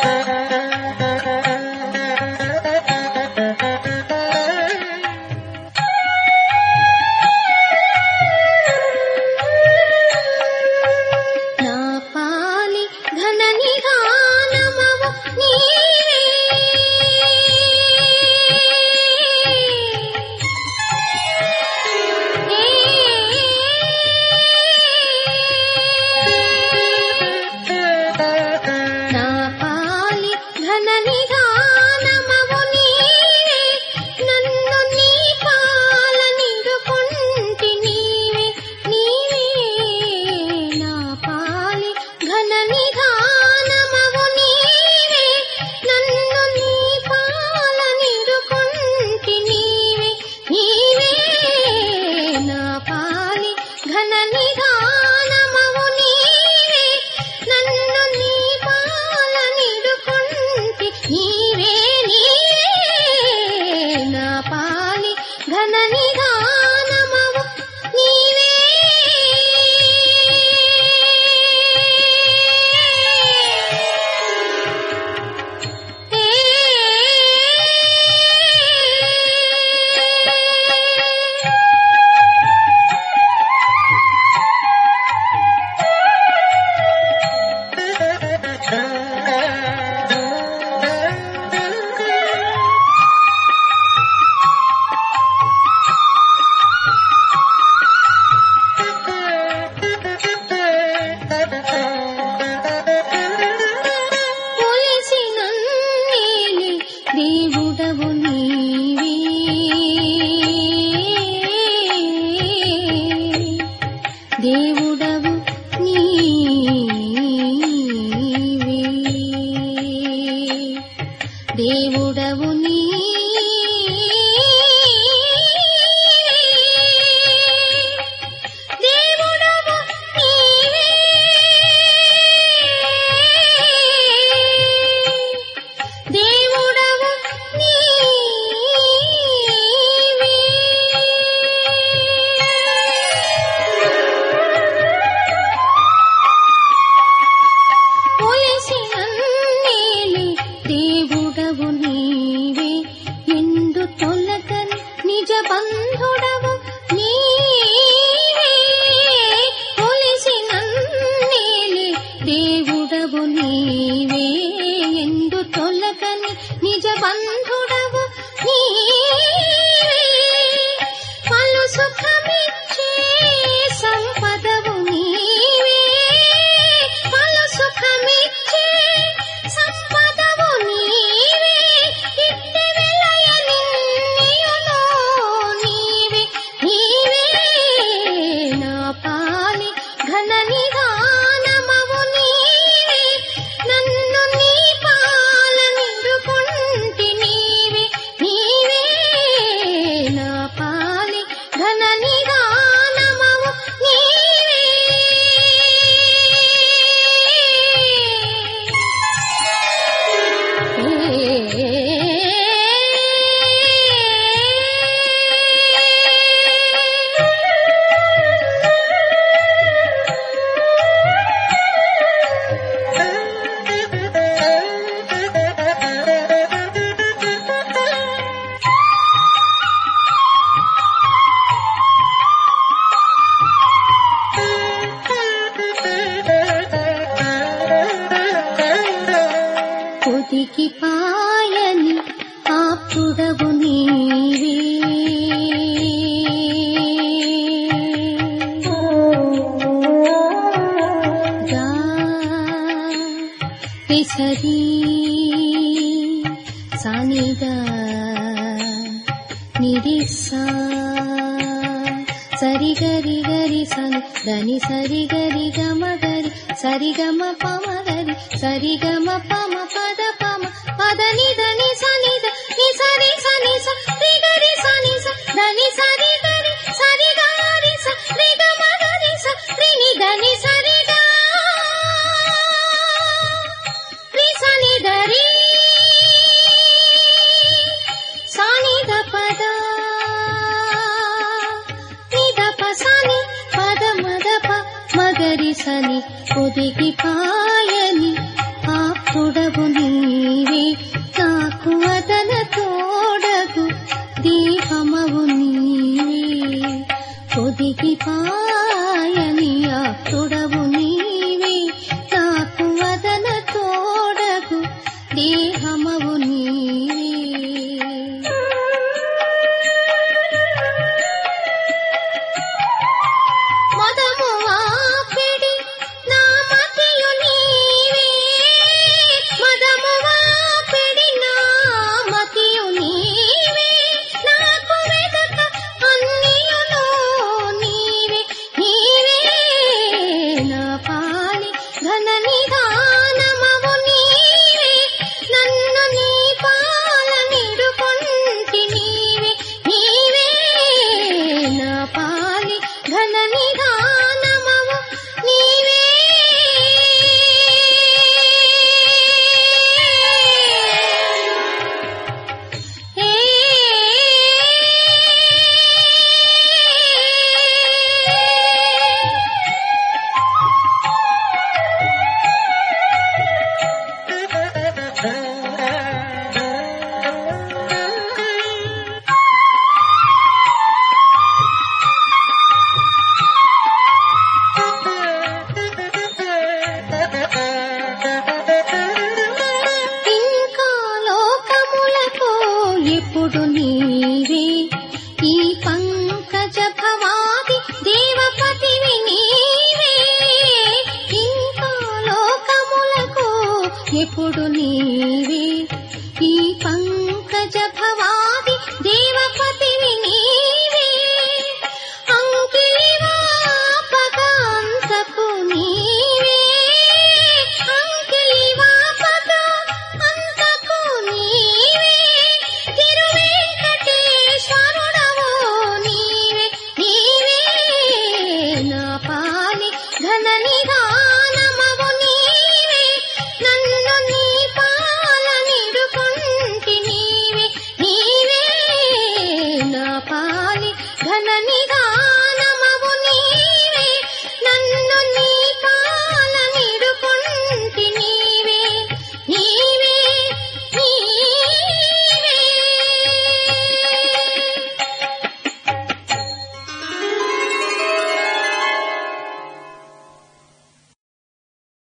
Thank you. సా సరి గరి గరి సని దని సరి గరి గమ గరి సరి గమ పమ గరి సరి గమ పమ పద పమ. పద ని దని సని ని సరి సని స రి గరి సని స దని సరి గరి సరి గరి స రి గమ గరి స రి ని దని సరి గా. రి సని దరి సని ద పద హరిసని ఒదిగి పాయని ఆప్తుడవు నీవే. నాకు అదన తోడదు దీపమవు నీవే. ఒదిగి పా नीवे ई पङ्कज भवामि देव